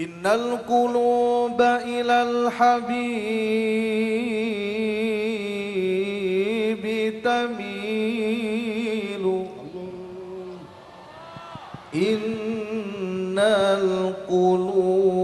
إن القلوب إلى الحبيب تميل. إن القلوب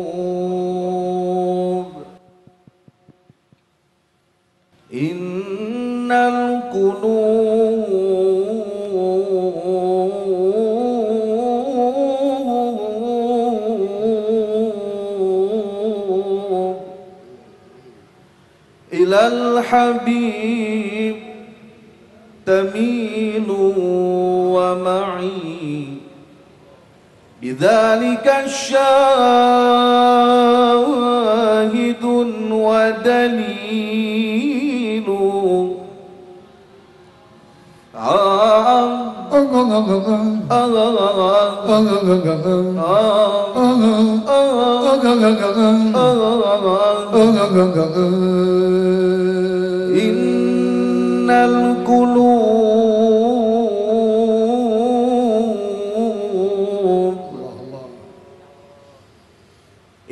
إلى الحبيب تميل ومعي بذلك الشاهد ودليل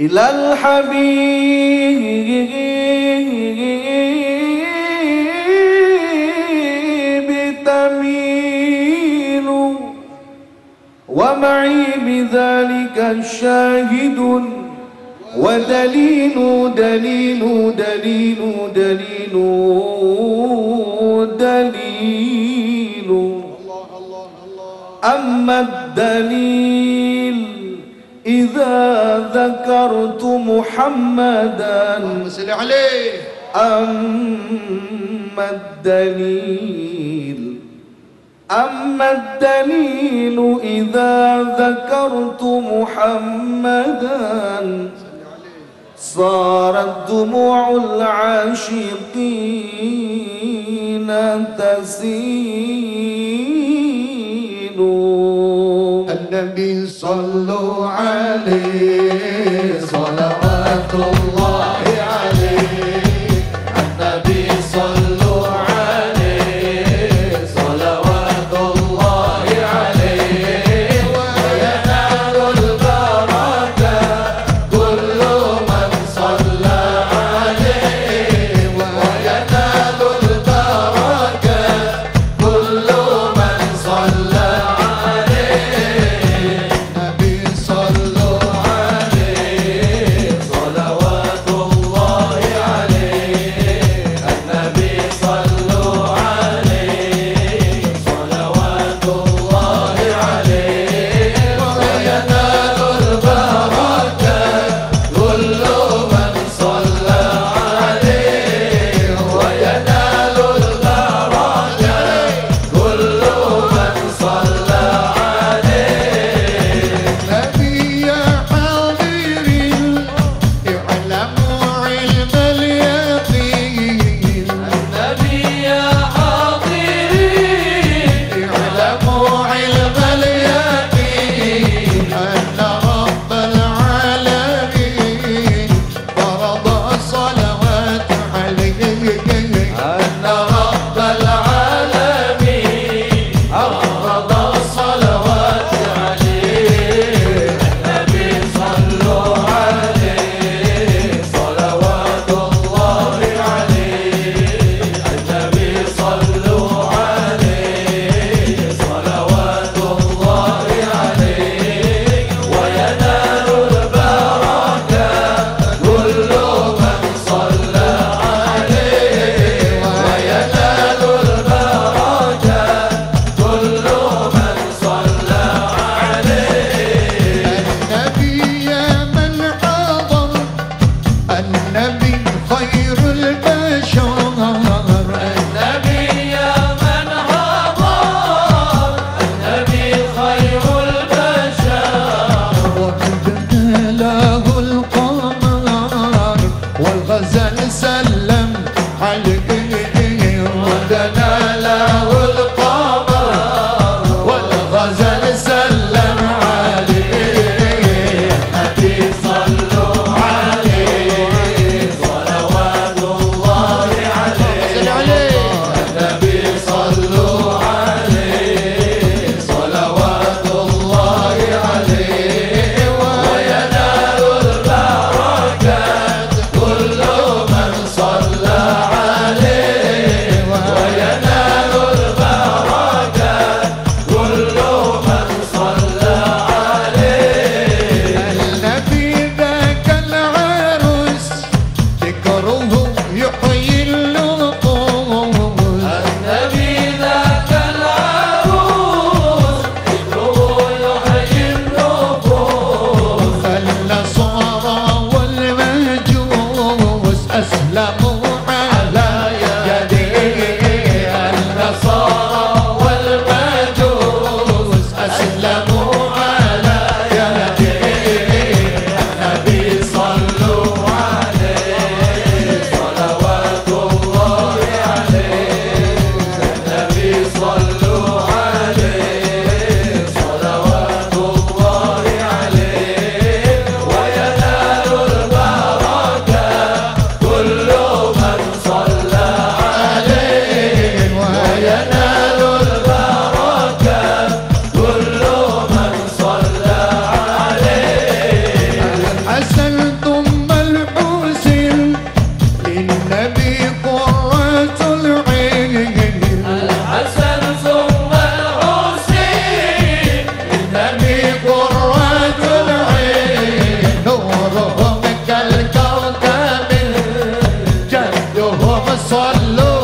إلى الحبيب تميل. ومعي بذلك الشاهد ودليل دليل دليل دليل دليل. أما الدليل إذا ذكرت محمدا صل عليه. أما الدليل أما الدليل إذا ذكرت محمدا صارت دموع العاشقين تسيل النبي صلوا عليه. صلوات الله for love.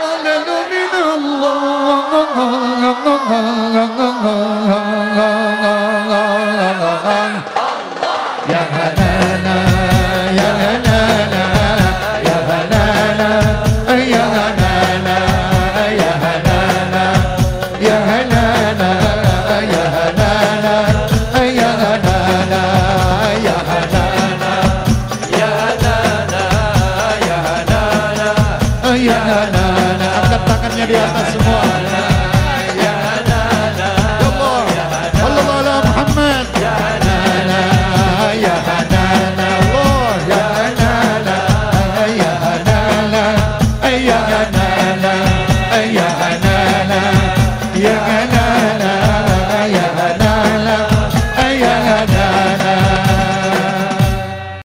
فضل من الله